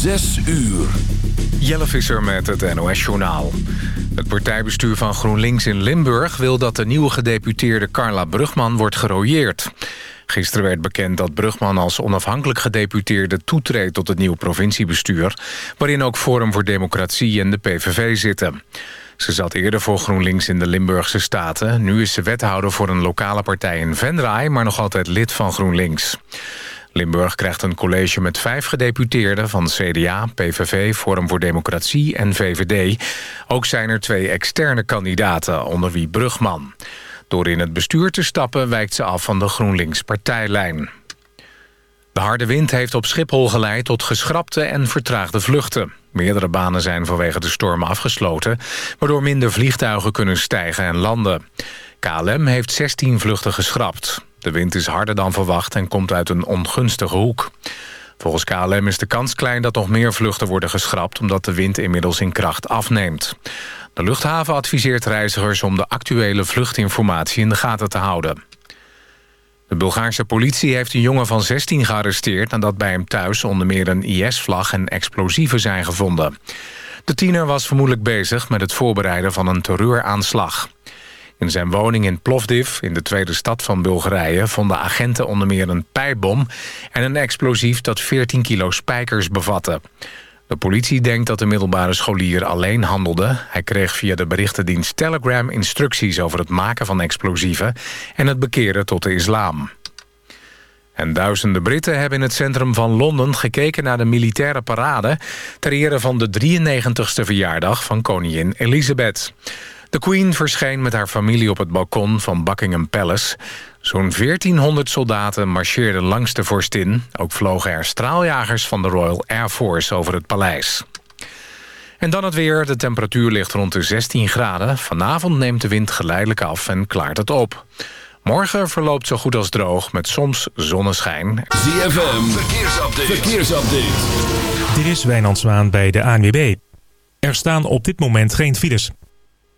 Zes uur. Jelle Visser met het NOS-journaal. Het partijbestuur van GroenLinks in Limburg wil dat de nieuwe gedeputeerde Carla Brugman wordt gerooieerd. Gisteren werd bekend dat Brugman als onafhankelijk gedeputeerde toetreedt tot het nieuwe provinciebestuur, waarin ook Forum voor Democratie en de PVV zitten. Ze zat eerder voor GroenLinks in de Limburgse Staten. Nu is ze wethouder voor een lokale partij in Venray, maar nog altijd lid van GroenLinks. Limburg krijgt een college met vijf gedeputeerden van CDA, PVV, Forum voor Democratie en VVD. Ook zijn er twee externe kandidaten, onder wie Brugman. Door in het bestuur te stappen wijkt ze af van de GroenLinks partijlijn. De harde wind heeft op Schiphol geleid tot geschrapte en vertraagde vluchten. Meerdere banen zijn vanwege de storm afgesloten... waardoor minder vliegtuigen kunnen stijgen en landen. KLM heeft 16 vluchten geschrapt. De wind is harder dan verwacht en komt uit een ongunstige hoek. Volgens KLM is de kans klein dat nog meer vluchten worden geschrapt... omdat de wind inmiddels in kracht afneemt. De luchthaven adviseert reizigers om de actuele vluchtinformatie in de gaten te houden. De Bulgaarse politie heeft een jongen van 16 gearresteerd... nadat bij hem thuis onder meer een IS-vlag en explosieven zijn gevonden. De tiener was vermoedelijk bezig met het voorbereiden van een terreuraanslag. In zijn woning in Plovdiv, in de tweede stad van Bulgarije... vonden agenten onder meer een pijpbom en een explosief dat 14 kilo spijkers bevatte. De politie denkt dat de middelbare scholier alleen handelde. Hij kreeg via de berichtendienst Telegram instructies over het maken van explosieven... en het bekeren tot de islam. En duizenden Britten hebben in het centrum van Londen gekeken naar de militaire parade... ter ere van de 93ste verjaardag van koningin Elizabeth. De Queen verscheen met haar familie op het balkon van Buckingham Palace. Zo'n 1400 soldaten marcheerden langs de vorstin. Ook vlogen er straaljagers van de Royal Air Force over het paleis. En dan het weer. De temperatuur ligt rond de 16 graden. Vanavond neemt de wind geleidelijk af en klaart het op. Morgen verloopt zo goed als droog met soms zonneschijn. ZFM, verkeersupdate. verkeersupdate. Dit is Wijnand Zwaan bij de ANWB. Er staan op dit moment geen files.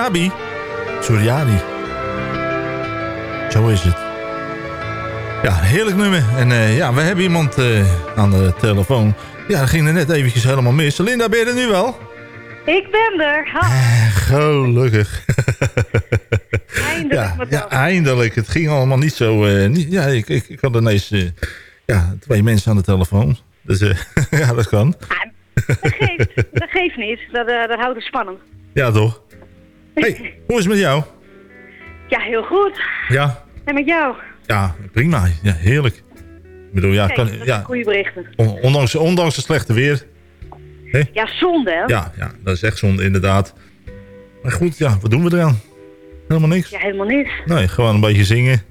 Suryabi. Suryadi. Zo is het. Ja, heerlijk nummer. En uh, ja, we hebben iemand uh, aan de telefoon. Ja, dat ging er net eventjes helemaal mis. Linda, ben je er nu wel? Ik ben er. Ha. Eh, gelukkig. Eindelijk. ja, ja, eindelijk. Het ging allemaal niet zo... niet, ja, ik, ik, ik had ineens ja, twee mensen aan de telefoon. Dus ja, dat kan. Ah, dat, geeft, dat geeft niet. Dat, dat houdt het spannend. Ja, toch? Hey, hoe is het met jou? Ja, heel goed. Ja. En met jou? Ja, prima. Ja, heerlijk. Ik bedoel, ja, Kijk, kan, ja goede berichten. Ondanks, ondanks het slechte weer. Ja, zonde, hè? Ja, ja, dat is echt zonde, inderdaad. Maar goed, ja, wat doen we eraan? Helemaal niks. Ja, helemaal niks. Nee, gewoon een beetje zingen.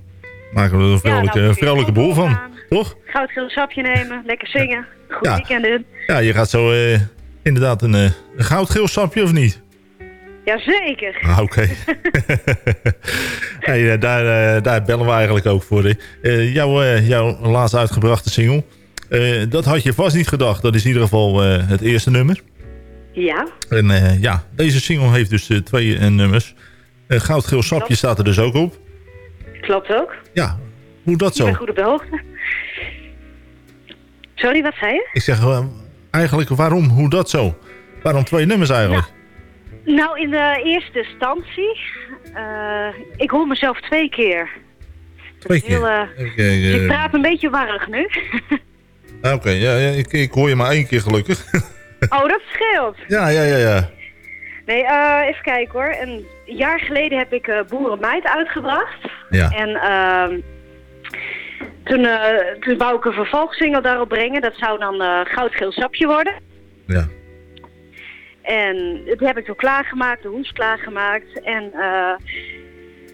Maken we er een vrolijke, ja, nou, vrolijke boel van. Aan. Toch? Goudgeel sapje nemen, lekker zingen. Goed ja. weekend in. Ja, je gaat zo uh, inderdaad een, uh, een goudgeel sapje of niet? Jazeker. Ah, Oké. hey, uh, daar, uh, daar bellen we eigenlijk ook voor. Uh, jouw, jouw laatst uitgebrachte single. dat had je vast niet gedacht. Dat is in ieder geval het eerste nummer. Ja. En ja, deze single heeft dus twee nummers. Goudgeel sapje Klopt. staat er dus ook op. Klopt ook. Ja, hoe dat zo? Ik ben goed op de hoogte. Sorry, wat zei je? Ik zeg eigenlijk waarom, hoe dat zo? Waarom twee nummers eigenlijk? Nou. Nou, in de eerste instantie, uh, ik hoor mezelf twee keer. Twee keer? Heel, uh, okay, uh, ik praat een beetje warrig nu. Oké, okay, ja, ja ik, ik, hoor je maar één keer gelukkig. oh, dat scheelt. Ja, ja, ja, ja. Nee, even kijken hoor. Een jaar geleden heb ik uh, Boerenmeid uitgebracht. Ja. En ehm, toen, toen wou ik een vervolgsingle daarop brengen. Dat zou dan Goudgeel Sapje worden. Ja. En dat heb ik toen klaargemaakt, de hoes klaargemaakt. En uh,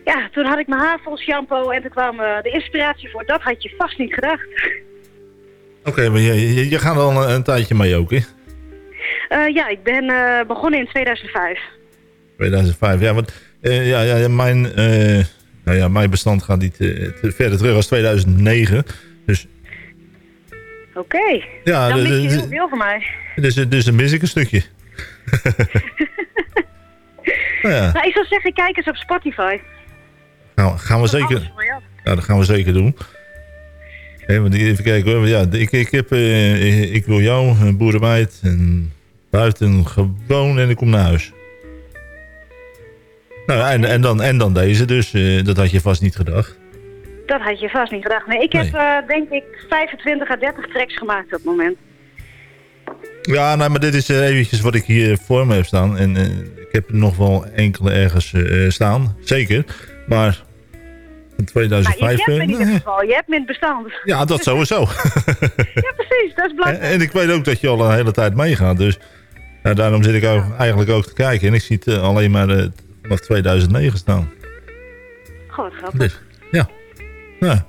ja, toen had ik mijn haar vol shampoo en toen kwam uh, de inspiratie voor. Dat had je vast niet gedacht. Oké, okay, maar je, je, je, gaat al een, een, tijdje mee ook, hè? Uh, ja, ik ben begonnen in 2005. 2005, ja, want ja, ja, mijn, nou ja, mijn bestand gaat niet te verder terug als 2009. Dus... Oké, okay. ja, dan mis je heel veel van mij. Dus, dus dan mis ik een stukje. Nou ja. nou, ik zou zeggen, kijk eens op Spotify. Nou, gaan we zeker. Ja, dat gaan we zeker doen. even kijken hoor. Ja, ik, ik, heb, uh, ik wil jou, een boerenmeid, en buiten gewoon en ik kom naar huis. Nou, en, en, dan, en dan deze, dus uh, dat had je vast niet gedacht. Dat had je vast niet gedacht. Nee, ik heb uh, denk ik 25 à 30 tracks gemaakt op het moment. Ja, nou, maar dit is uh, eventjes wat ik hier voor me heb staan. En uh, ik heb er nog wel enkele ergens uh, staan. Zeker. Maar in 2005... Maar je hebt in ieder geval. Je hebt me in het bestand. Ja, dat sowieso. ja, precies. Dat is belangrijk. En, en, ik weet ook dat je al een hele tijd meegaat. Dus nou, daarom zit ik ook, eigenlijk ook te kijken. En ik zie het alleen maar vanaf 2009 staan. Goh, grappig. Dus, ja. Ja.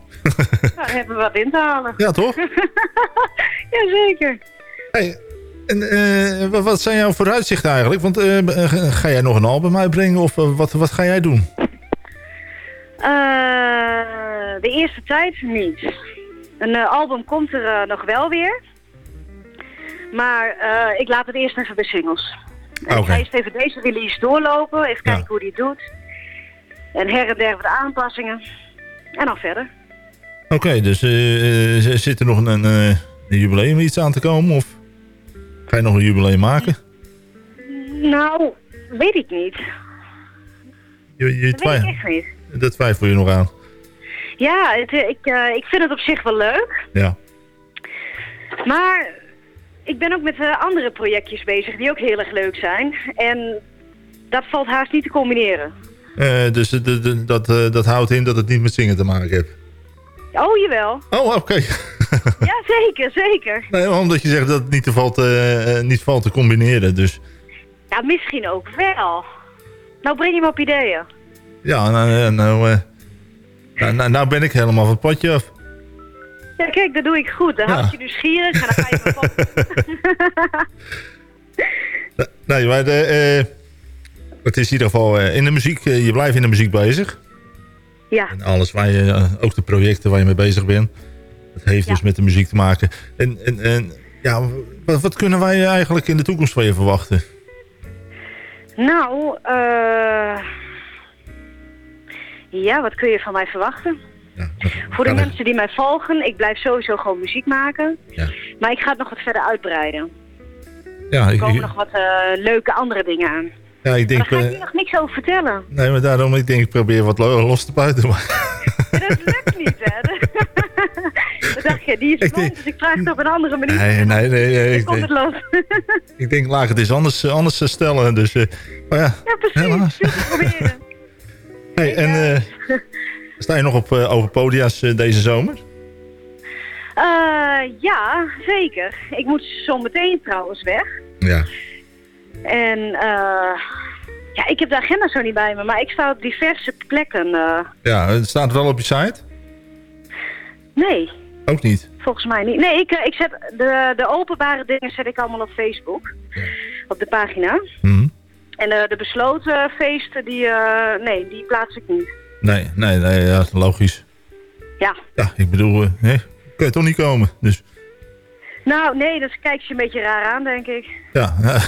nou, hebben we wat in te halen. Ja, toch? Jazeker. Hey, en uh, wat zijn jouw vooruitzichten eigenlijk? Want uh, ga jij nog een album uitbrengen of uh, wat, wat ga jij doen? de eerste tijd niet. Een album komt er nog wel weer. Maar ik laat het eerst even bij singles. Okay. Ik ga eerst even deze release doorlopen. Even kijken ja. hoe die doet. En her en der wat aanpassingen. En dan verder. Oké, okay, dus zit er nog een, een jubileum iets aan te komen? Of? Ga je nog een jubileum maken? Nou, weet ik niet. Je, je dat weet ik echt niet. Twijfel je nog aan? Ja, het, ik, uh, ik vind het op zich wel leuk. Ja. Maar ik ben ook met uh, andere projectjes bezig die ook heel erg leuk zijn. En dat valt haast niet te combineren. Uh, dus dat, dat houdt in dat het niet met zingen te maken heeft? Oh, jawel. Oh, oké. Okay. ja, zeker, zeker. Nee, omdat je zegt dat het niet, te valt, uh, niet valt te combineren, dus... Ja, misschien ook wel. Nou breng je me op ideeën. Ja, nou, nou, uh, nou, nou, nou, ben ik helemaal van het potje af. Ja, kijk, dat doe ik goed. Dan ja. houd je nieuwsgierig en dan ga je van Nee, maar de, uh, het is in ieder geval in de muziek, je blijft in de muziek bezig. Ja. En alles waar je, ook de projecten waar je mee bezig bent. Het heeft ja. dus met de muziek te maken. En, en, en Ja, wat, wat, kunnen wij eigenlijk in de toekomst van je verwachten? Nou, uh, ja, wat kun je van mij verwachten? Ja, Voor de mensen die mij volgen, ik blijf sowieso gewoon muziek maken. Ja. Maar ik ga het nog wat verder uitbreiden. Ja, er komen nog wat uh, leuke andere dingen aan. Ja, ik denk, daar ga ik je nog niks over vertellen. Nee, maar daarom, ik denk, ik probeer wat los te buiten. Maar... dat lukt niet, hè? Dat dacht je, die is ik dus ik vraag het op een andere manier. Nee, nee, nee. nee ik, komt het los. ik denk, laag het is anders, eh, anders te stellen. Dus, uh, maar ja, ja, precies. Helaas. proberen. Hey, en uh, sta je nog op uh, over podia's deze zomer? ja, zeker. Ik moet zo meteen trouwens weg. Ja. En uh, ja, ik heb de agenda zo niet bij me, maar ik sta op diverse plekken. Uh... Ja, het staat wel op je site? Nee. Ook niet? Volgens mij niet. Nee, ik, ik zet de, de openbare dingen zet ik allemaal op Facebook. Op de pagina. Mm En de, de besloten feesten, die, uh, nee, die plaats ik niet. Nee, nee, nee, ja, logisch. Ja. Ja, ik bedoel, uh, nee, kun je toch niet komen, dus... Nou, nee, dat kijkt je een beetje raar aan, denk ik. Ja.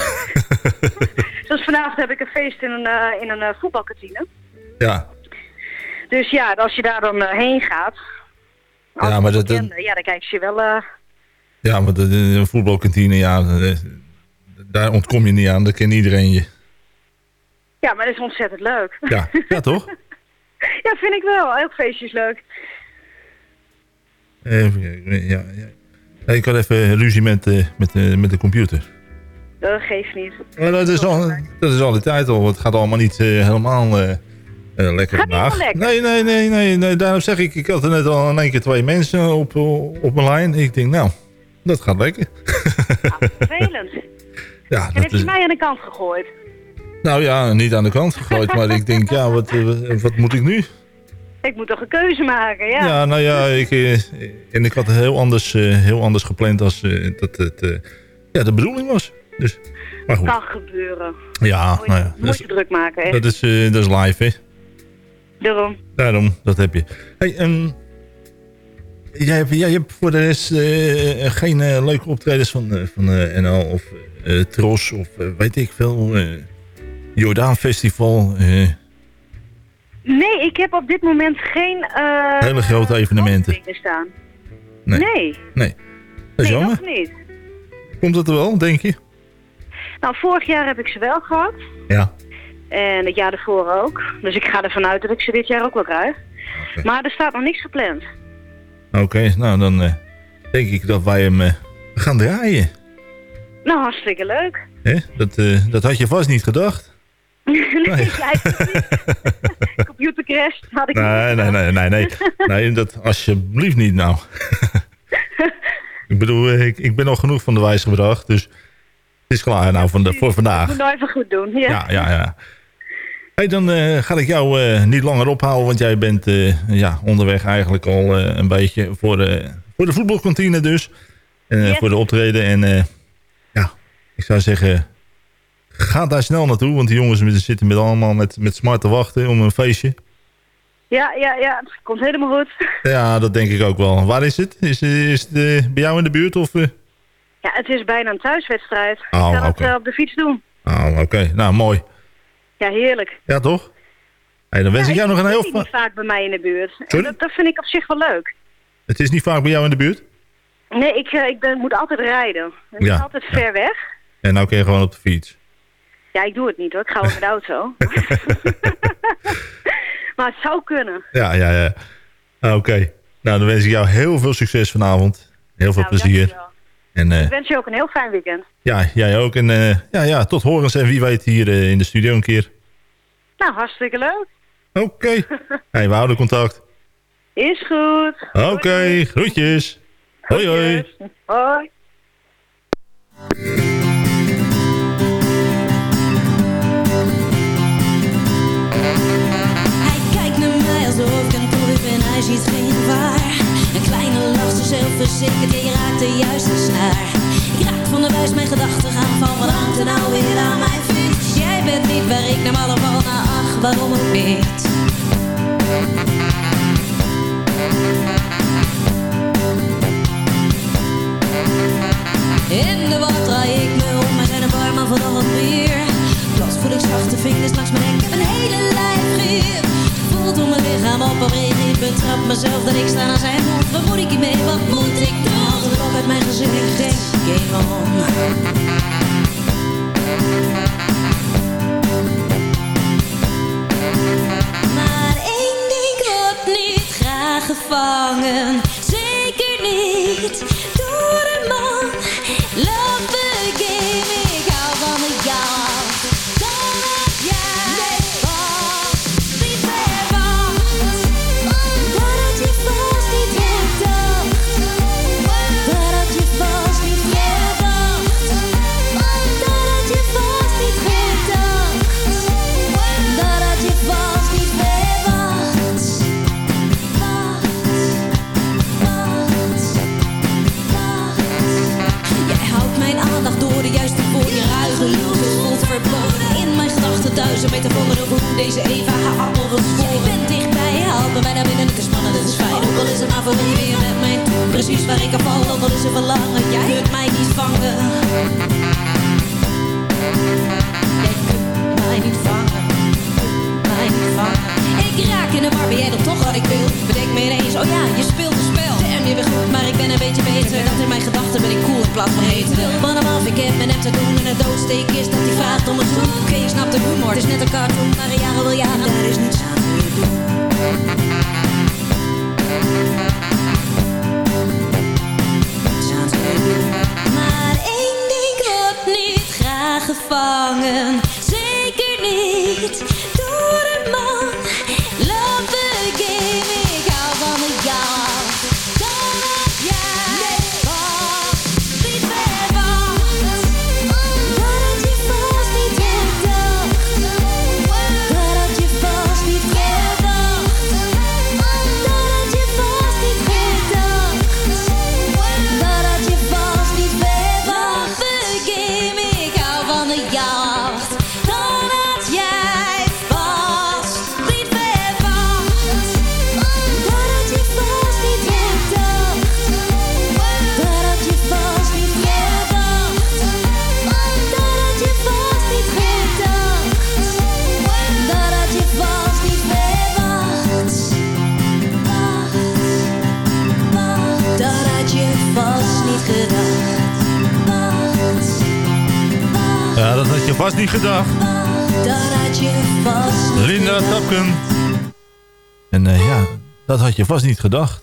Zoals vanavond heb ik een feest in een, uh, in een uh, voetbalkantine. Ja. Dus ja, als je daar dan uh, heen gaat... Ja, maar dat, ja, dan kijk je wel... Ja, maar een voetbalkantine, ja, daar ontkom je niet aan. Dat kent iedereen je. Ja, maar dat is ontzettend leuk. Ja, ja toch? ja, vind ik wel. Elk feestje is leuk. Even kijken, ja, ja. Ik had even ruzie met, met, met de computer. Dat geeft niet. Maar dat, is al, dat is al die tijd al. Het gaat allemaal niet uh, helemaal lekker vandaag. Nee, nee, nee, nee, nee. Daarom zeg ik, ik had er net al in één keer twee mensen op, op mijn lijn. Ik denk, nou, dat gaat lekker. Ah, vervelend. ja, en heeft is... mij aan de kant gegooid? Nou ja, niet aan de kant gegooid, maar ik denk, ja, wat, wat moet ik nu? Ik moet toch een keuze maken, ja. Ja, nou ja, ik, en ik had het heel anders, heel anders gepland als dat het ja, de bedoeling was. Dus, maar goed. Kan gebeuren. Ja, moet je, nou ja. Moet je druk maken, hè. Dat is, dat is live, hè. Daarom. Daarom, dat heb je. Hey, um, jij, hebt, jij hebt voor de rest geen leuke optredens van, van NL of Tros of weet ik veel... Jordaan Festival... Nee, ik heb op dit moment geen... Hele grote evenementen. Staan. Nee. Nee. Nee. Dat is nee, jammer. niet. Komt dat er wel, denk je? Nou, vorig jaar heb ik ze wel gehad. Ja. En het jaar ervoor ook. Dus ik ga ervan uit dat ik ze dit jaar ook wel krijg. Maar er staat nog niks gepland. Oké, nou dan uh, denk ik dat wij hem uh, gaan draaien. Nou, hartstikke leuk. Hè? Dat, dat had je vast niet gedacht. nee, nee. Computercrash had ik nee, niet. Nee, nee, nee, nee. Nee, dat alsjeblieft niet nou. ik bedoel, ik, ik ben al genoeg van de wijs gebracht, dus is klaar nou van de, voor vandaag. Ik moet nou even goed doen, ja. Ja, ja, ja. Hey, dan uh, ga ik jou uh, niet langer ophouden, want jij bent uh, ja, onderweg eigenlijk al een beetje voor de, voor de voetbalkantine dus. En yes. voor de optreden. En ja, ik zou zeggen, Ga daar snel naartoe, want die jongens zitten met allemaal met, met smart te wachten om een feestje. Ja, ja, ja. Het komt helemaal goed. Ja, dat denk ik ook wel. Waar is het? Is, is het uh, bij jou in de buurt? Of, uh... Ja, het is bijna een thuiswedstrijd. Oh, ik okay. het uh, op de fiets doen. Oh, oké. Okay. Nou, mooi. Ja, heerlijk. Ja, toch? Hey, dan wens ja, ik jou nog een heel... Het is niet vaak bij mij in de buurt. Dat, dat, vind ik op zich wel leuk. Het is niet vaak bij jou in de buurt? Nee, ik, ik ben, moet altijd rijden. Het ja. is altijd ja. ver weg. En nou kun je gewoon op de fiets. Ja, ik doe het niet hoor. Ik ga met de auto. maar het zou kunnen. Ja, ja, ja. Oké. Okay. Nou, dan wens ik jou heel veel succes vanavond. Heel veel nou, plezier. En, uh, ik wens je ook een heel fijn weekend. Ja, jij ook. En uh, ja, ja, tot horens en wie weet hier uh, in de studio een keer. Nou, hartstikke leuk. Oké. Okay. hey, we houden contact. Is goed. Oké, okay, groetjes. Hoi, hoi. Hoi. alsof ik een proef en hij ziet geen gevaar. Een kleine lach, zo zelfverzekerd, je raakt de juiste snaar. Ik raak van de buis, mijn gedachten gaan van wat hangt er nou weer aan mijn fiets. Jij bent niet waar ik naar allemaal naar ach, waarom ook niet? In de wat draai ik me om en zijn een warm van wat meer. Voel ik zachte vingers langs mijn nek, een hele lijf gier. Voelt hoe mijn lichaam op hem reageert, betrap mezelf dat ik sta aan zijn mond. Wat moet ik hiermee, wat moet ik doen? Het op uit mijn gezicht, denk game. Maar één ding wordt niet graag gevangen Zeker niet deze Eva haar appel wil scoren. Jij bent dichtbij, haalt me bijna binnen, het is spannend, het is fijn. Ook al is het maar voor wie weer met toe Precies waar ik aan val, ook al is er verlangen Jij kunt mij niet vangen. Jij kunt mij niet vangen. Mij niet vangen. Ik raak in de war, ben jij dan toch wat ik wil? Bedenk me ineens, oh ja, je speelt een spel. Je bent goed, maar ik ben een beetje beter. Dat in mijn gedachten in plaats van hem af, ik heb met hem te doen En het doodsteek is dat hij vraagt om een zoen Oké, je snapt de humor, het is net een cartoon Maar een jaren wil jaren, daar is niets aan te doen. Maar één ding niet graag gevangen. Zeker niet niet gedacht. Dat had je vast niet Linda. Tapken. En eh, ja, dat had je vast niet gedacht.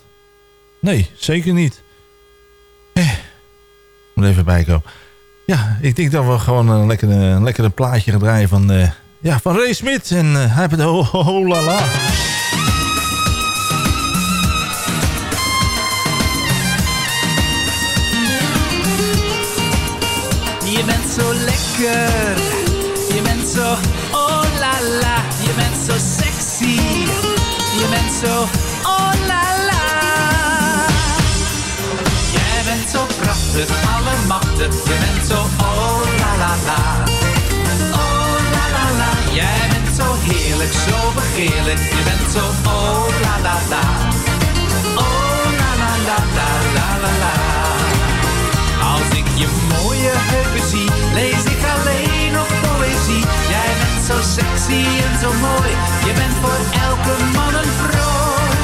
Nee, zeker niet. Eh, moet even bijkomen. Ja, ik denk dat we gewoon een lekkere, een lekkere plaatje gaan draaien van, eh, ja, van Ray Smith. En eh, hij heeft het ho, ho, ho la la. Je bent zo lekker, bent zo oh la la, je bent zo sexy, je bent zo oh la la. Jij bent zo prachtig, allemachtig, je bent zo oh la la la. Oh la la la, jij bent zo heerlijk, zo begeerlijk, je bent zo oh la la la. Oh la la la la la la la. Als ik je mooie heupen zie, lees ik alleen zo sexy en zo mooi, je bent voor elke man een prooi.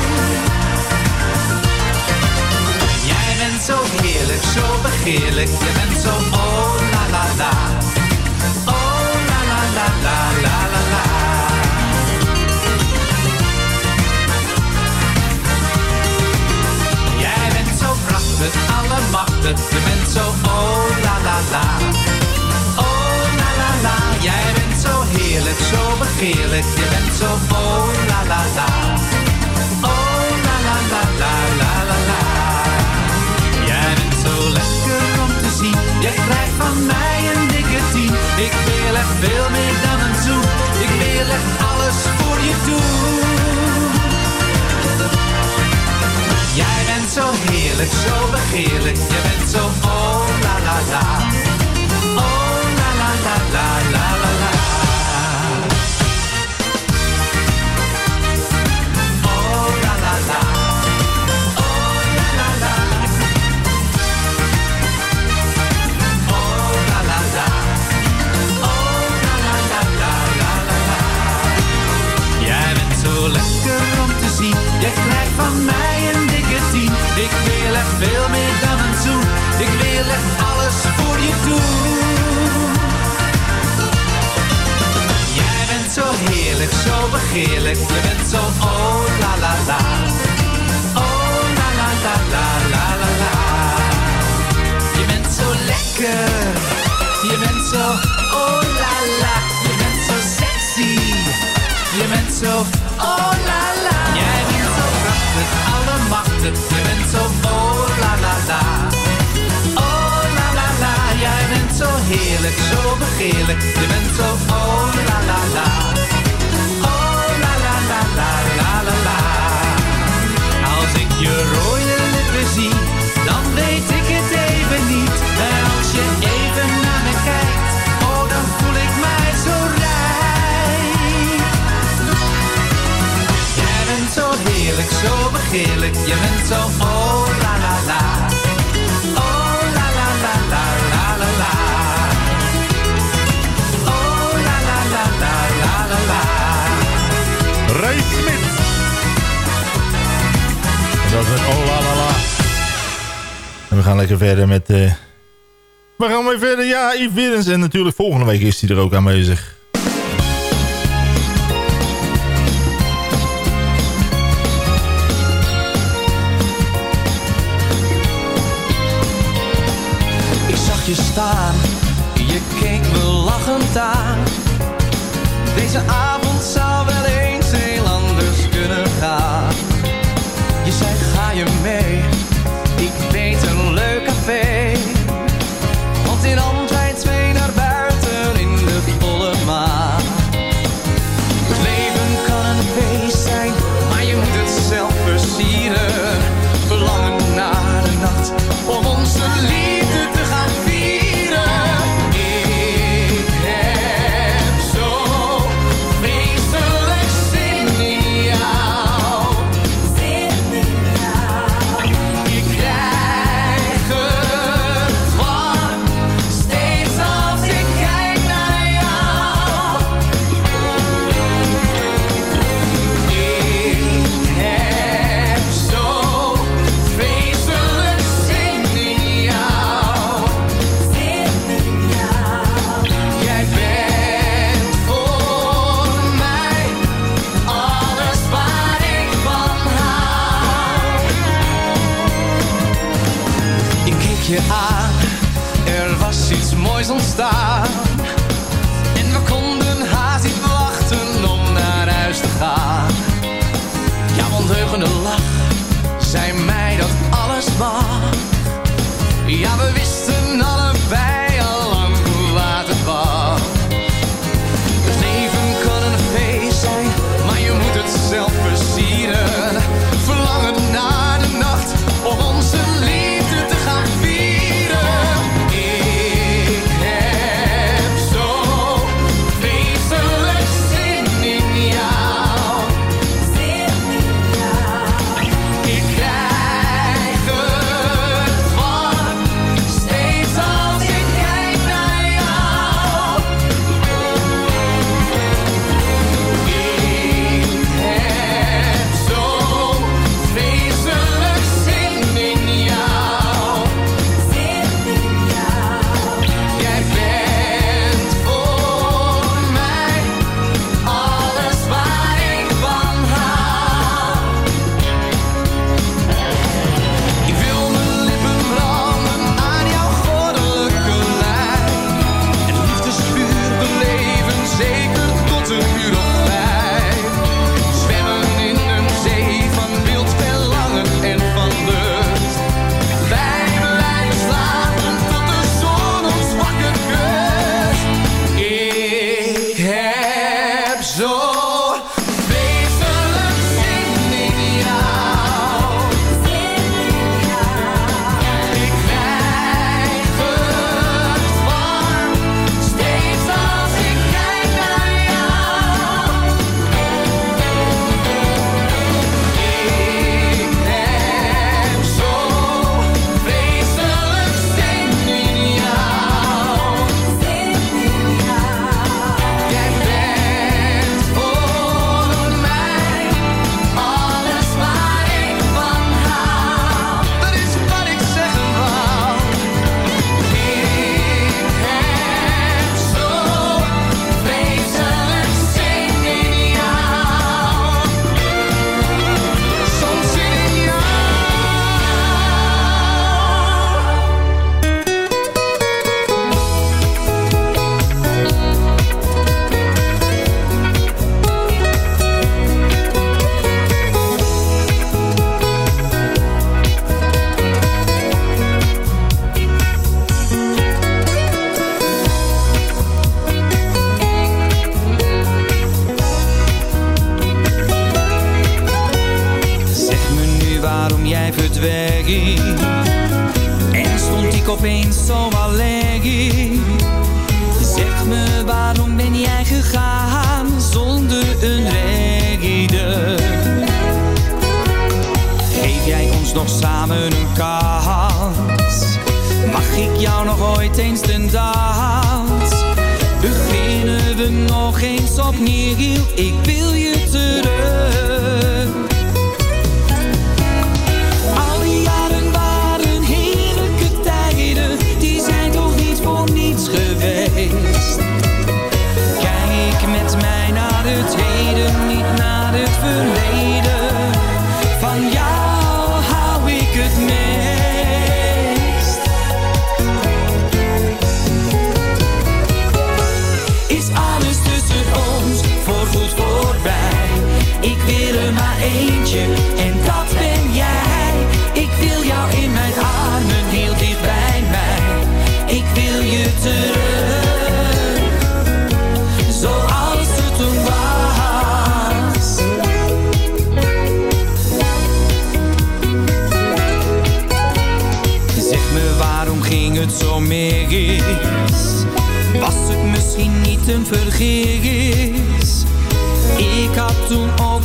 Jij bent zo heerlijk, zo begeerlijk, je bent zo oh la la la. Oh la la la la la. Jij bent zo prachtig, allemachtig, je bent zo oh la la la. Jij bent zo heerlijk, zo begeerlijk, je bent zo oh la la la. Oh la la la la la la la. Jij bent zo lekker om te zien, je krijgt van mij een dikke tien. Ik wil echt veel meer dan een zoen, ik wil echt alles voor je doen. Jij bent zo heerlijk, zo begeerlijk, je bent zo oh la la la. Zo lekker om te zien. Je krijgt van mij een dikke tien. Ik wil echt veel meer dan een zoen. Ik wil echt alles voor je doen. Jij bent zo heerlijk, zo begeerlijk. Je bent zo oh la la la. Oh la la la la la. Je bent zo lekker. Je bent zo oh la la. Je bent zo sexy. Je bent zo Je bent zo oh la la la. Oh la la la. Jij bent zo heerlijk, zo begeerlijk. Je bent zo oh la la la. Oh la la la la la la la. Als ik je rode lippen zie, dan weet ik het even niet. En als je even naar me kijkt, oh dan voel ik mij zo rijk. Jij bent zo heerlijk, zo je bent zo oh la la la. Oh la la la la. Oh la la la la la. Ray dat is een oh la la la. En we gaan lekker verder met... eh We gaan weer verder. Ja, Yves Widdens. En natuurlijk volgende week is hij er ook aanwezig.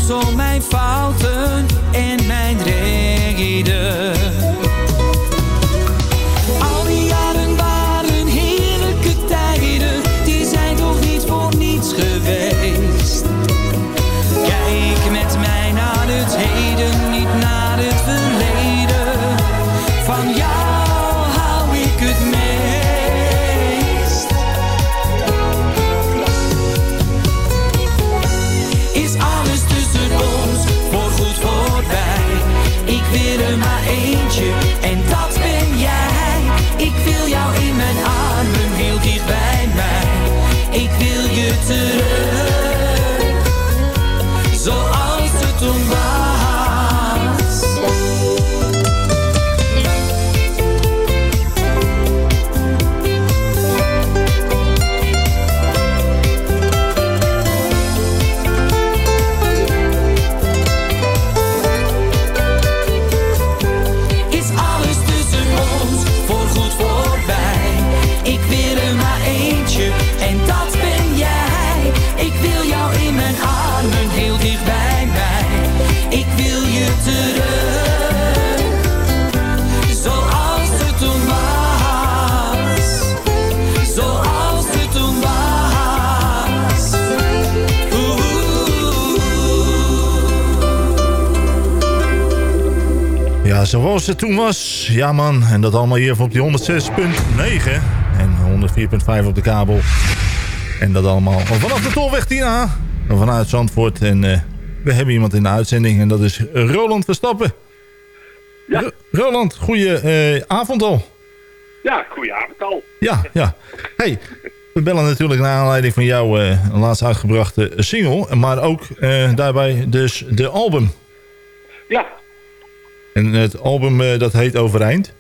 Zo mijn fouten zoals het toen was. Ja man, en dat allemaal hier op die 106.9 en 104.5 op de kabel. En dat allemaal vanaf de Tolweg Tina, vanuit Zandvoort. En eh, we hebben iemand in de uitzending en dat is Roland Verstappen. Ja. Roland, goeie eh, avond al. Ja, goedenavond al. Ja, ja. Hey, we bellen natuurlijk naar aanleiding van jouw eh, laatst uitgebrachte single. Maar ook daarbij dus de album. Ja. En het album eh, dat heet Overeind.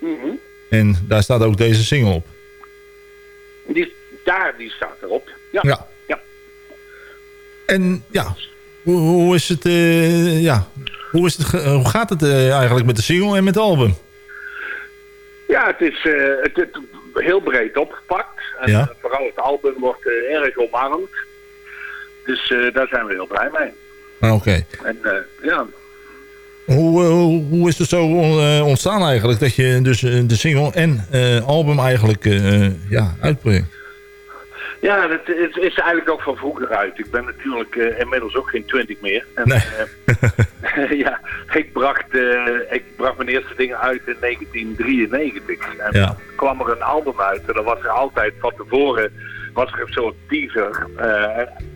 Mhm. En daar staat ook deze single op. Die, daar, die staat erop. Ja. Ja. ja. En ja, hoe, hoe is het, eh, ja, hoe, is het eh, hoe gaat het eigenlijk met de single en met het album? Ja, het is het, het heel breed opgepakt. En Ja. vooral het album wordt erg omarmd. Dus daar zijn we heel blij mee. Ah, Oké. En ja, Hoe, eh, hoe, hoe is het zo eh, ontstaan eigenlijk dat je dus eh, de single en album eigenlijk eh, ja, uitbrengt? Ja, het, het is eigenlijk ook van vroeger uit. Ik ben natuurlijk inmiddels ook geen twintig meer. En, Nee. ja, ik bracht, ik bracht mijn eerste dingen uit in 1993. En Ja. dan kwam er een album uit. En dan was er altijd van tevoren was er een soort teaser.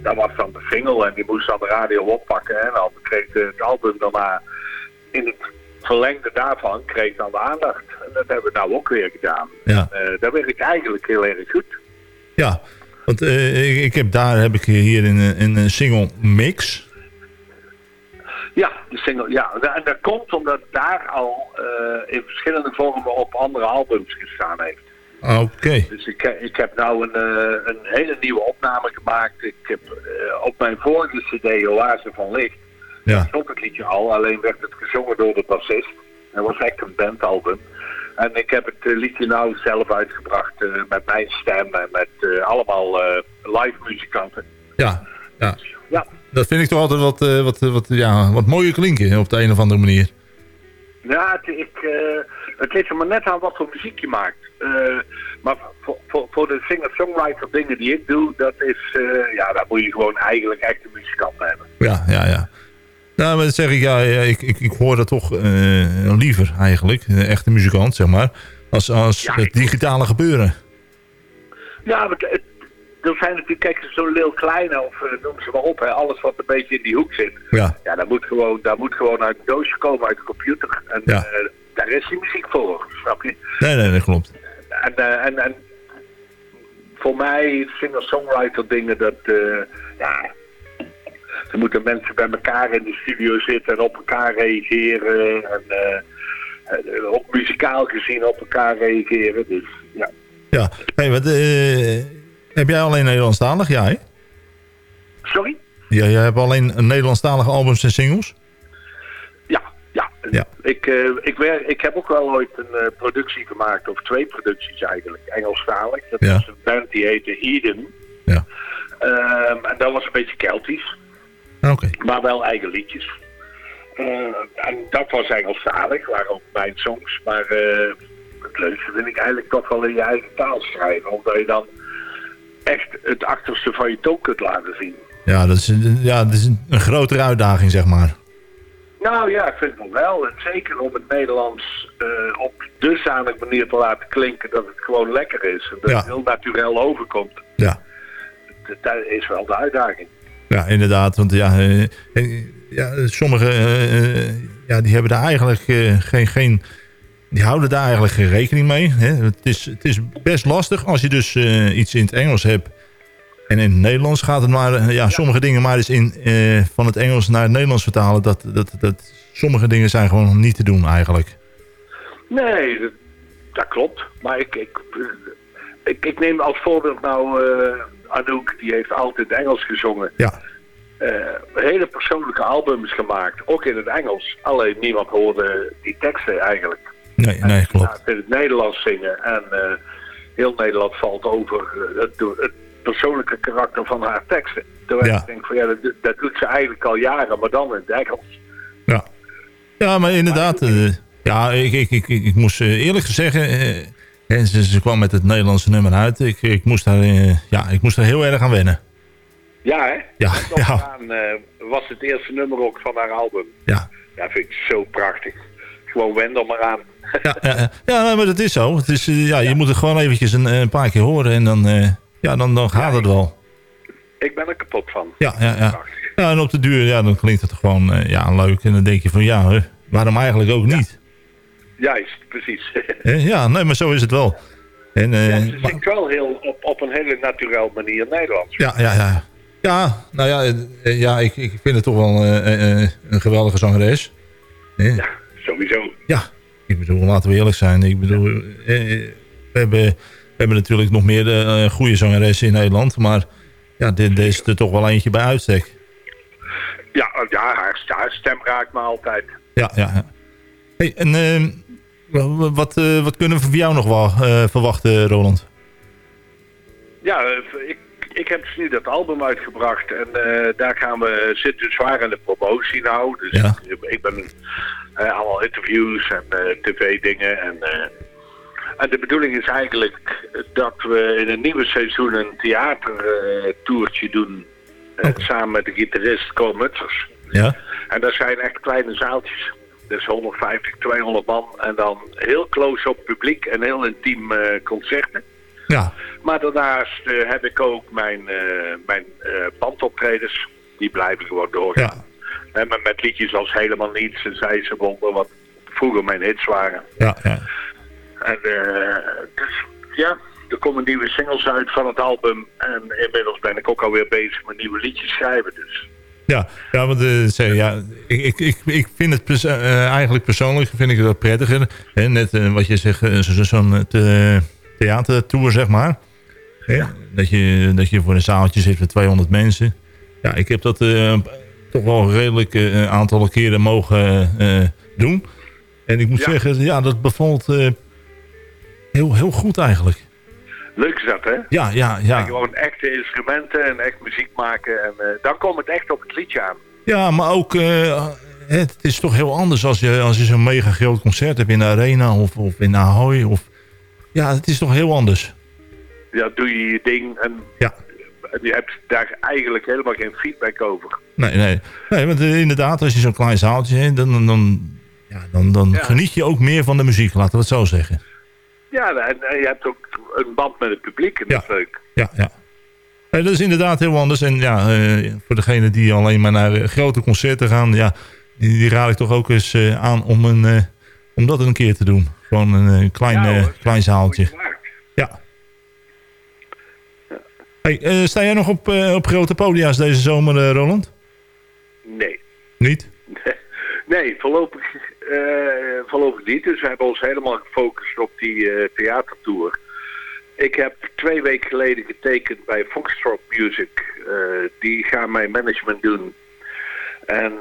dat was dan de single en die moest dan de radio oppakken. En dan kreeg het album daarna in het verlengde daarvan kreeg dan de aandacht. En dat hebben we nou ook weer gedaan. Ja. Eh, dat werkt eigenlijk heel erg goed. Ja, want eh, ik, ik heb, daar heb ik hier een, een, een single mix. Ja, de single, ja. En dat komt omdat daar al eh, in verschillende vormen op andere albums gestaan heeft. Oké. Dus ik, ik heb nou een, een hele nieuwe opname gemaakt. Ik heb op mijn vorige cd, Oase van Licht, Ja. stond het liedje al. Alleen werd het gezongen door de bassist. Het was echt een bandalbum. En ik heb het liedje nou zelf uitgebracht met mijn stem en met allemaal live muzikanten. Ja, ja. ja. Dat vind ik toch altijd wat, wat, wat, ja, wat mooie klinken op de een of andere manier. Ja, het, ik, het ligt er maar net aan wat voor muziek je maakt. maar voor, voor, voor de singer-songwriter dingen die ik doe, dat is, ja, daar moet je gewoon eigenlijk echte muzikant hebben. Ja, ja, ja. Nou, maar dan zeg ik, ja, ik, ik, ik hoor dat toch uh, liever eigenlijk, een echte muzikant, zeg maar, als, als het digitale gebeuren. Ja, maar het, er zijn natuurlijk, kijk, zo'n Leel Kleine of uh, noem ze maar op, hè, alles wat een beetje in die hoek zit. Ja. Ja, dat moet gewoon, dat moet gewoon uit het doosje komen, uit de computer. En ja. uh, daar is die muziek voor, snap je? Nee, nee, dat klopt. En, en, en voor mij, singer-songwriter dingen, dat, ja, er moeten mensen bij elkaar in de studio zitten en op elkaar reageren. En uh, ook muzikaal gezien op elkaar reageren. Dus ja. Ja, hey, wat, uh, heb jij alleen Nederlandstalig? Ja, hè? Sorry? Ja, jij hebt alleen Nederlandstalige albums en singles? Ja, ja. ja. Ik, uh, ik, werk, ik heb ook wel ooit een productie gemaakt, of twee producties eigenlijk, Engelstalig. Dat ja. was een band die heette Eden. Ja. Um, en dat was een beetje Keltisch. Okay. Maar wel eigen liedjes. Uh, en dat was Engelstalig, waren ook mijn songs. Maar uh, het leukste vind ik eigenlijk toch wel in je eigen taal schrijven. Omdat je dan echt het achterste van je toon kunt laten zien. Ja, dat is, ja, dat is een, een grotere uitdaging, zeg maar. Nou ja, ik vind het wel. En zeker om het Nederlands uh, op dusdanig manier te laten klinken dat het gewoon lekker is. En dat ja. het heel natuurlijk overkomt. Ja. Dat is wel de uitdaging. Ja, inderdaad. Want ja, uh, ja sommigen uh, ja, die hebben daar eigenlijk geen, geen... Die houden daar eigenlijk geen rekening mee. Hè? Het, is, het is best lastig als je dus iets in het Engels hebt. En in het Nederlands gaat het maar... Ja, sommige dingen maar eens in, van het Engels naar het Nederlands vertalen. Dat, dat, dat, sommige dingen zijn gewoon niet te doen eigenlijk. Nee, dat, dat klopt. Maar ik, ik, ik, ik neem als voorbeeld nou... Anouk, die heeft altijd Engels gezongen. Ja. Uh, hele persoonlijke albums gemaakt, ook in het Engels. Alleen niemand hoorde die teksten eigenlijk. Nee, en nee, klopt. in het Nederlands zingen en uh, heel Nederland valt over uh, het, het, persoonlijke karakter van haar teksten. Terwijl ja. ik denk van ja, dat, dat, doet ze eigenlijk al jaren, maar dan in het Engels. Ja, ja maar inderdaad, maar, ja, ik, ik, ik, ik, moest eerlijk zeggen... En ze, ze, kwam met het Nederlandse nummer uit. Ik, ik, moest daar, uh, ja, ik moest er heel erg aan wennen. Ja, hè? Ja. ja. Aan, uh, was het eerste nummer ook van haar album. Ja. Ja, vind ik zo prachtig. Gewoon wend er maar aan. ja, ja, ja, maar dat is zo. Het is, uh, ja, je moet het gewoon eventjes een, een, paar keer horen en dan, ja, dan, dan gaat het wel. Ik ben er kapot van. Ja, ja, ja. ja en op de duur, ja, dan klinkt het gewoon ja, leuk. En dan denk je van, ja, waarom eigenlijk ook niet? Juist, precies. ja, nee, maar zo is het wel. En, uh, ja, ze zingt wel heel, op, op een hele naturel manier Nederlands. Ja, ja, ja. Ja, nou ja, ja ik, ik vind het toch wel uh, uh, een geweldige zangeres. Ja, sowieso. Ja, ik bedoel, laten we eerlijk zijn. Ik bedoel, we, hebben, we hebben natuurlijk nog meer goede zangeressen in Nederland. Maar ja, dit, dit is er toch wel eentje bij uitstek. Ja, ja haar, haar stem raakt me altijd. Ja, ja, ja. Hey, en wat, uh, wat kunnen we van jou nog wel uh, verwachten, Roland? Ja, ik, ik heb dus nu dat album uitgebracht en daar gaan we zitten zwaar in de promotie nou. Dus ja. ik, ik ben allemaal interviews en tv-dingen en... en de bedoeling is eigenlijk dat we in een nieuwe seizoen een theatertoertje doen. Okay. samen met de gitarist Cole Mutsers. Ja. En dat zijn echt kleine zaaltjes. Dus 150, 200 man. En dan heel close op publiek en heel intiem uh, concerten. Ja. Maar daarnaast uh, heb ik ook mijn, uh, mijn bandoptredens. Die blijven gewoon doorgaan. Ja. En met, met liedjes als Helemaal Niets en Zij ze wonder, wat vroeger mijn hits waren. Ja, ja. En dus ja, er komen nieuwe singles uit van het album. En inmiddels ben ik ook alweer bezig met nieuwe liedjes schrijven. Dus ja, ja want uh, zeg, ja, ik, ik, ik vind het pers uh, eigenlijk persoonlijk vind ik het wel prettiger. Hè? Net uh, wat je zegt, zo'n zo the theatertour, zeg maar. Ja. Dat, je, dat je voor een zaaltje zit met 200 mensen. Ja, ik heb dat toch wel een redelijk aantal keren mogen doen. En ik moet zeggen, ja, dat bevalt heel, heel goed eigenlijk. Leuk is dat, hè? Ja, ja, ja. En gewoon echte instrumenten en echt muziek maken. En uh, dan komt het echt op het liedje aan. Ja, maar ook... Uh, het is toch heel anders als je, als je zo'n mega groot concert hebt in de arena of, of in Ahoy. Of, ja, het is toch heel anders. Ja, doe je je ding en ja. je hebt daar eigenlijk helemaal geen feedback over. Nee, nee. nee want inderdaad, als je zo'n klein zaaltje hebt, dan, dan, ja, dan, dan geniet je ook meer van de muziek, laten we het zo zeggen. Ja, en, je hebt ook een band met het publiek en dat is leuk. Ja, ja. dat is inderdaad heel anders. En ja, uh, voor degene die alleen maar naar uh, grote concerten gaan... Ja, die, die, raad ik toch ook eens aan om, een, om dat een keer te doen. Gewoon een klein, ja, klein zaaltje. Ja. Hey, sta jij nog op, op grote podia's deze zomer, Roland? Nee. Niet? Nee, voorlopig, uh, voorlopig niet. Dus we hebben ons helemaal gefocust op die uh, theatertour. Ik heb twee weken geleden getekend bij Foxtrot Music. Uh, die gaan mijn management doen. En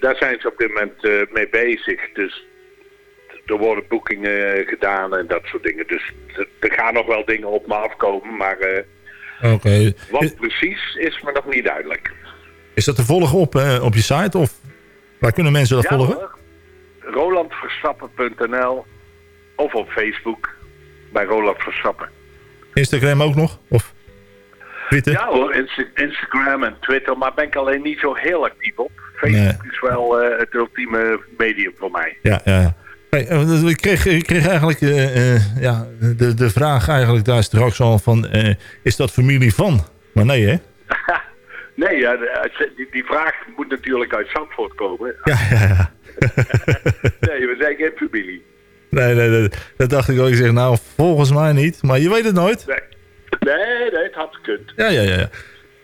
daar zijn ze op dit moment mee bezig. Dus er worden boekingen gedaan en dat soort dingen. Dus er gaan nog wel dingen op me afkomen, maar... Wat precies is me nog niet duidelijk. Is dat te volgen op, op je site of Waar kunnen mensen dat volgen? RolandVerstappen.nl of op Facebook bij Roland Verstappen. Instagram ook nog? Of Twitter? Ja hoor, Instagram en Twitter, maar ben ik alleen niet zo heel actief op. Facebook is wel uh, het ultieme medium voor mij. Ja, ja, ja. Hey, eh, ik, kreeg, ik kreeg eigenlijk uh, ja, de, de vraag eigenlijk daar straks al van, is dat familie van? Maar nee hè? Nee, ja, die, die, vraag moet natuurlijk uit Zandvoort komen. Ja, ja, ja. nee, we zijn geen familie. Nee, nee, nee, dat dacht ik ook. Ik zeg, nou, volgens mij niet. Maar je weet het nooit. Nee, nee, nee het had gekund. Ja, ja, ja.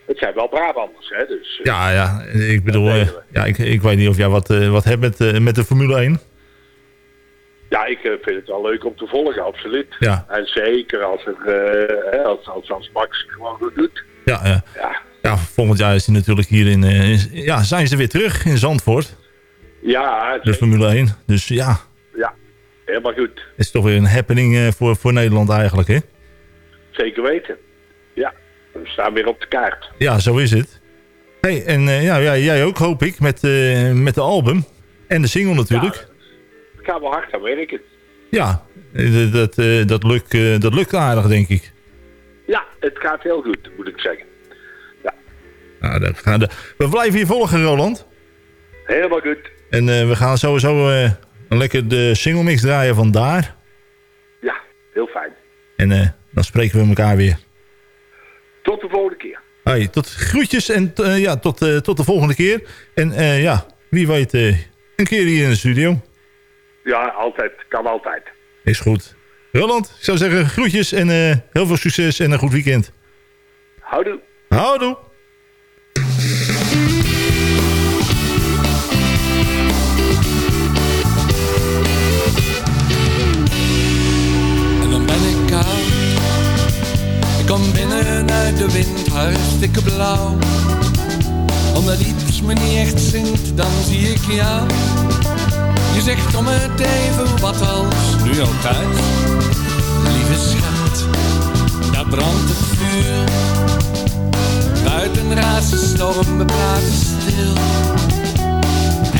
Het zijn wel Brabanders, hè. Dus, uh, ja, ja. Ik bedoel, uh, ja, ik, ik weet niet of jij wat, uh, wat hebt met, met de Formule 1. Ja, ik vind het wel leuk om te volgen, absoluut. Ja. En zeker als, er, als, als, als Max gewoon goed doet. Ja, ja. ja. Ja, volgend jaar is hij natuurlijk hier in... Uh, ja, zijn ze weer terug in Zandvoort. Ja. De Formule 1. Dus ja. Ja, helemaal goed. Het is toch weer een happening uh, voor, voor Nederland eigenlijk, hè? Zeker weten. Ja, we staan weer op de kaart. Ja, zo is het. Hey, en uh, ja, ja, jij ook, hoop ik, met, met de album. En de single natuurlijk. Ja, ik ga wel hard aan werken. Ja, dat, dat, lukt, dat lukt aardig, denk ik. Ja, het gaat heel goed, moet ik zeggen. Nou, dat gaan de... We blijven hier volgen, Roland. Helemaal goed. En uh, we gaan sowieso uh, een lekker de single mix draaien van daar. Ja, heel fijn. En uh, dan spreken we elkaar weer. Tot de volgende keer. Hoi, tot groetjes en ja, tot, tot de volgende keer. En ja, wie weet een keer hier in de studio. Ja, altijd. Kan altijd. Is goed. Roland, ik zou zeggen groetjes en heel veel succes en een goed weekend. Houdoe. Houdoe. Kom binnen uit de wind, hartstikke blauw. Omdat iets me niet echt zingt, dan zie ik jou. Je zegt om het even wat als nu al thuis. Lieve schat, daar brandt het vuur. Buiten raast de storm, we praten stil.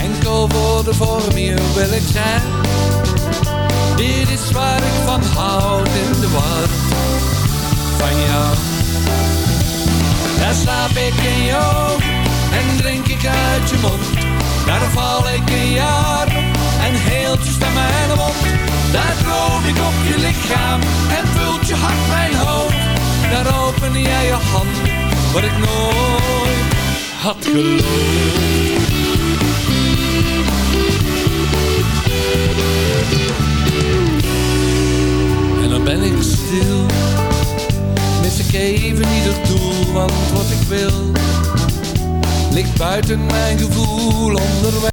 Enkel voor de vorm hier wil ik zijn. Dit is waar ik van houd in de warmte Daar slaap ik in je ogen en drink ik uit je mond. Daar val ik in je armen en heelt je stem mijn mond. Daar droom ik op je lichaam en vult je hart mijn hoofd. Daar open jij je hand, wat ik nooit had geloofd. En dan ben ik stil even het doel, want wat ik wil ligt buiten mijn gevoel onderweg.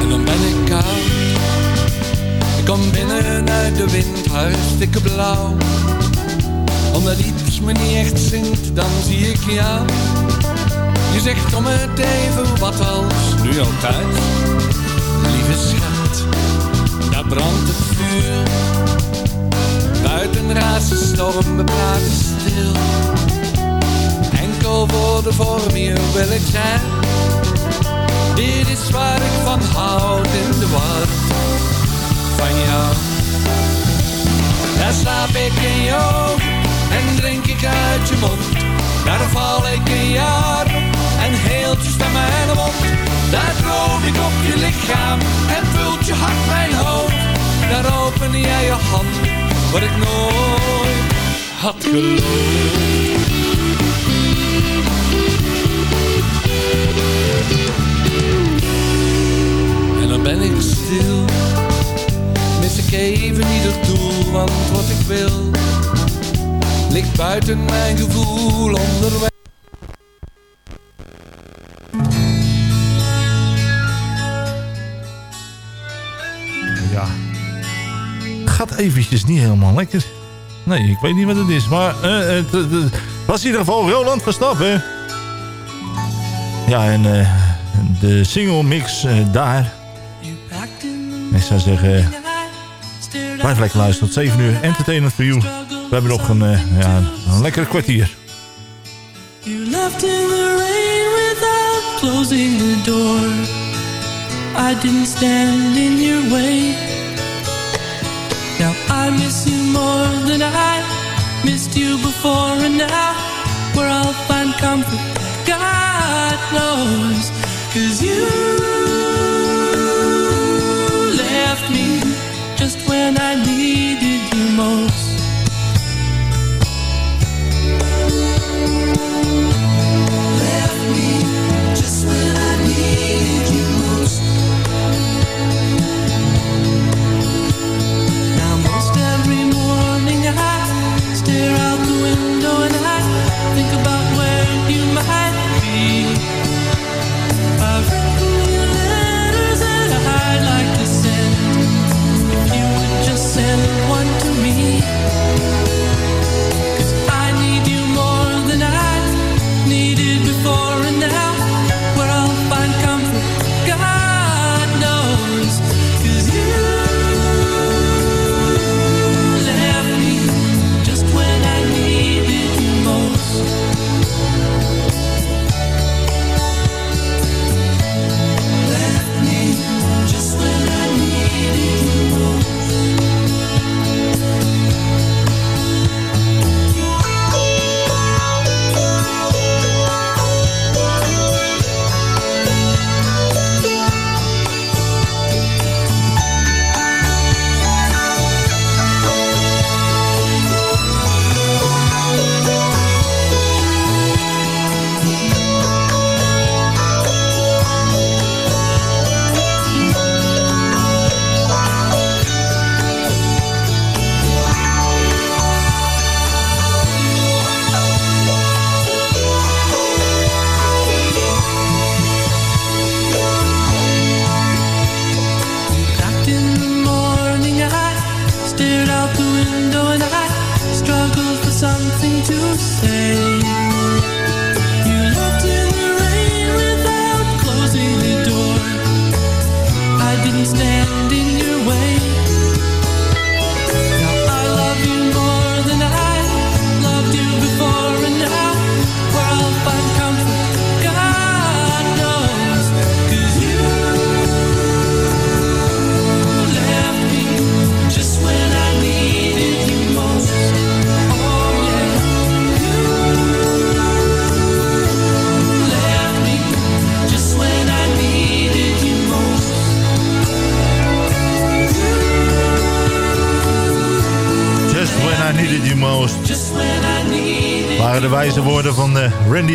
En dan ben ik koud, ik kom binnen uit de wind hartstikke blauw. Omdat iets me niet echt zingt, dan zie ik jou. Zegt om het even wat als nu altijd. Lieve schat, daar brandt het vuur. Buiten raast de storm, praten stil. Enkel voor de vorm hier wil ik zijn. Dit is waar ik van houd in de war van jou. Daar slaap ik in ogen en drink ik uit je mond. Daar val ik in arm en heeltjes bij mijn mond. Daar droom ik op je lichaam en vult je hart mijn hoofd. Daar open jij je hand, wat ik nooit had geloofd. En dan ben ik stil, mis ik even ieder doel, want wat ik wil ligt buiten mijn gevoel onderweg. Eventjes niet helemaal lekker. Nee, ik weet niet wat het is. Maar uh, het, het, het, was in ieder geval Roland Verstappen. Ja, en uh, de single mix uh, daar. Ik zou zeggen... Blijf lekker luisteren tot 7 uur. Entertainment for you. We hebben nog een, uh, ja, een lekkere kwartier. You left in the rain without closing the door. I didn't stand in your way. Now I miss you more than I missed you before. And now where I'll find comfort, God knows. Cause you left me just when I needed you most.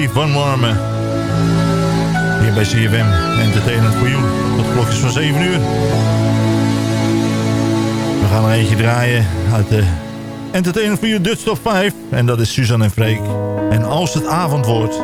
Van Warmen. Hier bij CFM Entertainment for You. Tot klokjes van 7 uur. We gaan er eentje draaien uit de Entertainment for You Dutch Top 5. En dat is Suzanne en Freek. En als het avond wordt...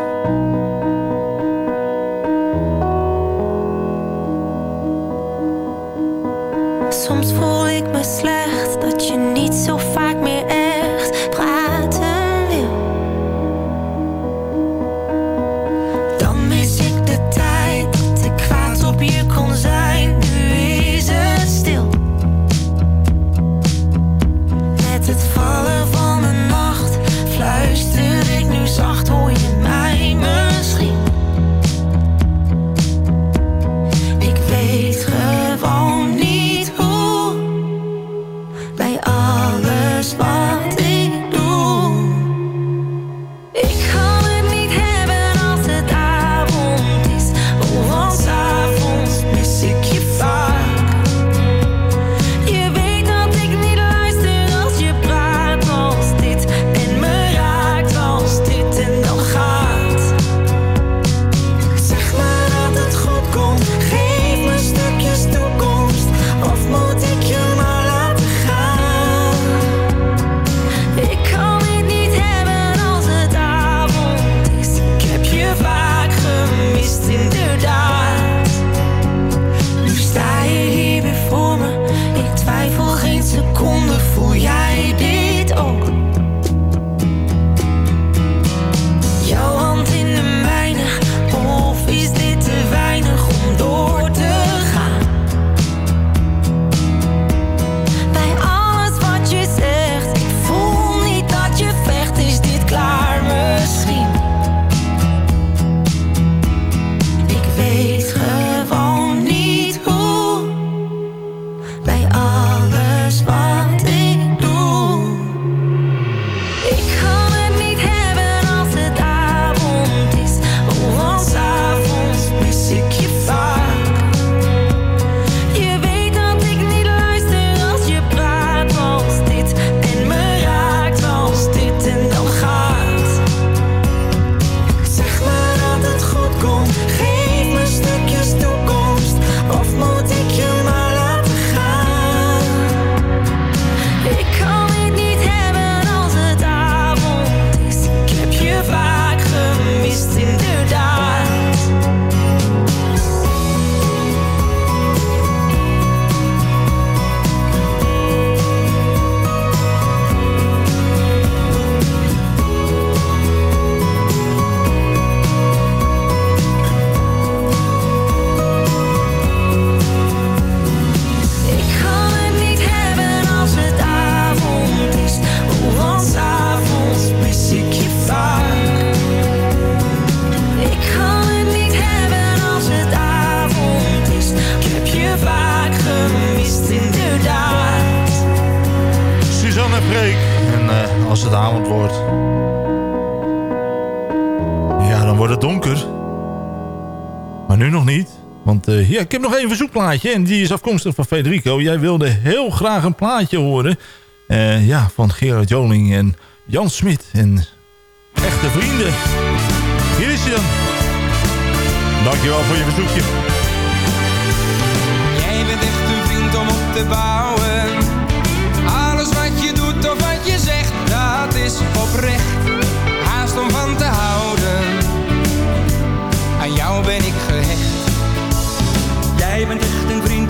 Plaatje En die is afkomstig van Federico. Jij wilde heel graag een plaatje horen. Eh, ja, van Gerard Joling en Jan Smit. En echte vrienden. Hier is je dan. Dankjewel voor je bezoekje. Jij bent echt een vriend om op te bouwen. Alles wat je doet of wat je zegt, dat is oprecht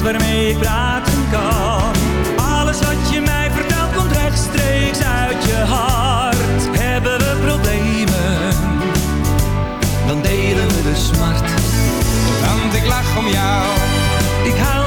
waarmee ik praten kan. Alles wat je mij vertelt komt rechtstreeks uit je hart. Hebben we problemen, dan delen we de smart. Want ik lach om jou, ik hou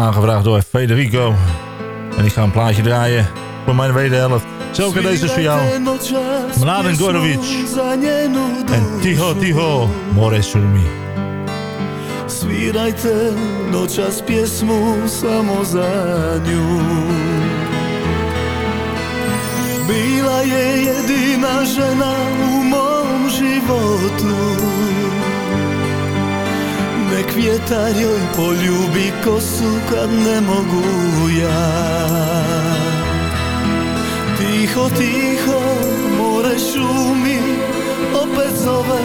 aangevraagd door Federico. En ik ga een plaatje draaien voor mijn wederhelft. Zelke deze is voor jou. Mladen Gorovic. En Tiho Tiho More Sumi. Svirajte noćas pjesmu samo za nju Bila je jedina žena u mom životu Nek vjetar joj poljubi kosu kad ne mogu ja. Tiho, tiho, more šumi Opet zove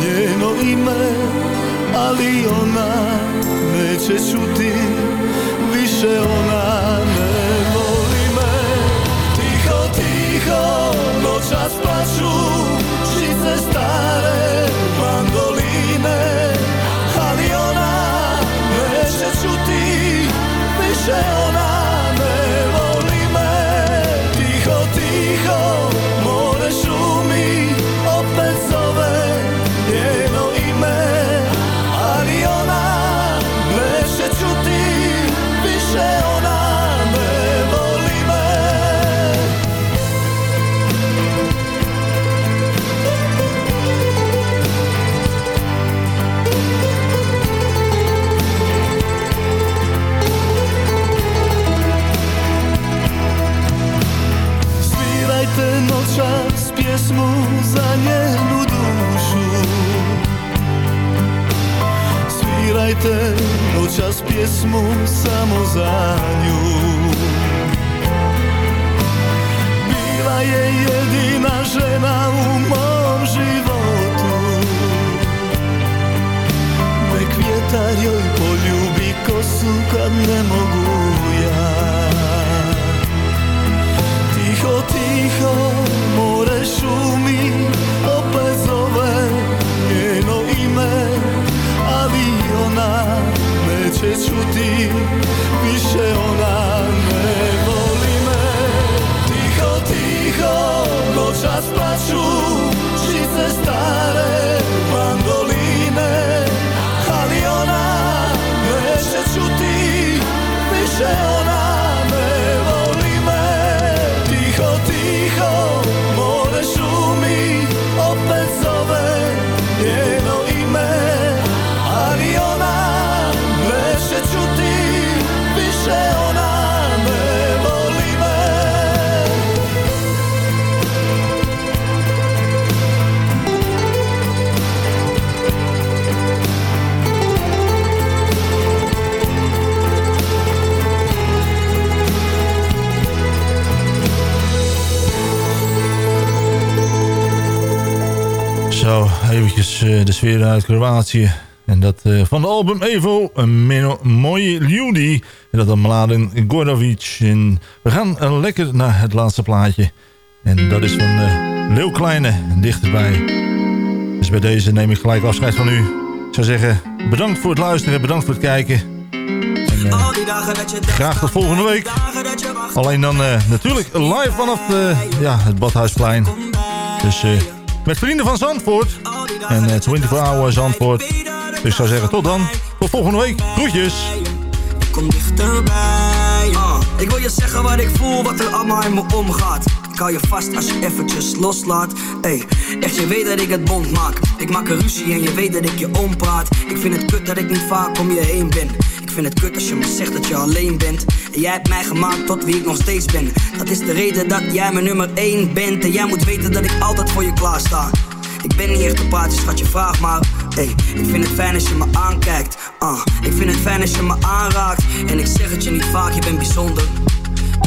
njeno ime Ali ona neće čuti Više ona ne voli me. Tiho, tiho, noćas plaću Žice stare, mandoline myself Svirajte noćas pjesmu samo za nju. Bila je jedina žena u mom životu. Nek vjetar joj poljubi kosu kad ne mogu ja. Tiho, tiho, more šumi, čuti, više ona ne voli me. Tiho, tiho, noćas plaću, žice stare, mandoline, ali ona neće čuti, više ona eh, de sfeer uit Kroatië. En dat eh, van de album Evo, een mooie Ljudi. En dat dan Mladen Gorovic. En we gaan eh, lekker naar het laatste plaatje. En dat is van Leeuw Kleine, dichterbij. Dus bij deze neem ik gelijk afscheid van u. Ik zou zeggen, bedankt voor het luisteren, bedankt voor het kijken. En, graag tot volgende week. Alleen dan natuurlijk live vanaf ja, het Badhuisplein. Dus met vrienden van Zandvoort. En eh 24 Hour Zandvoort. Dus ik zou zeggen, tot dan. Tot volgende week. Groetjes. Kom dichterbij. Ah, ik wil je zeggen wat ik voel, wat er allemaal in me omgaat. Ik hou je vast als je eventjes loslaat. Ey, echt je weet dat ik het bond maak. Ik maak een ruzie en je weet dat ik je ompraat. Ik vind het kut dat ik niet vaak om je heen ben. Ik vind het kut als je me zegt dat je alleen bent. En jij hebt mij gemaakt tot wie ik nog steeds ben. Dat is de reden dat jij mijn nummer 1 bent. En jij moet weten dat ik altijd voor je klaar sta. Ik ben niet echt te praten, schat je vraag maar Hey, ik vind het fijn als je me aankijkt ah, Ik vind het fijn als je me aanraakt En ik zeg het je niet vaak, je bent bijzonder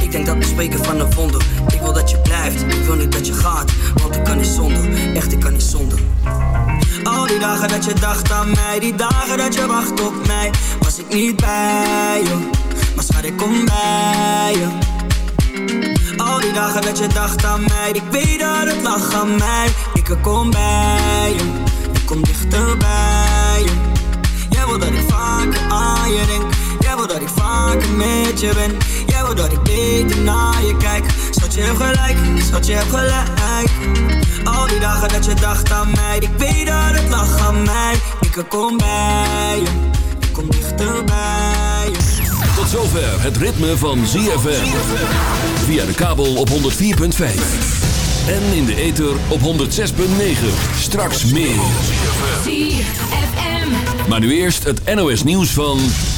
Ik denk dat we spreken van een wonder Ik wil dat je blijft, ik wil niet dat je gaat Want ik kan niet zonder, echt ik kan niet zonder Al die dagen dat je dacht aan mij Die dagen dat je wacht op mij Was ik niet bij je. Maar schat ik kom bij je. Al die dagen dat je dacht aan mij Ik weet dat het lag aan mij. Ik kom bij je Ik kom dichterbij je. Jij wil dat ik vaker aan je denk. Jij wil dat ik vaker met je ben. Jij wil dat ik beter naar je kijk. Schat je hebt gelijk, schat je hebt gelijk Al die dagen dat je dacht aan mij Ik weet dat het lag aan mij Ik kom bij je Ik kom dichterbij je zover het ritme van ZFM. Via de kabel op 104.5. En in de ether op 106.9. Straks meer. ZFM. Maar nu eerst het NOS nieuws van...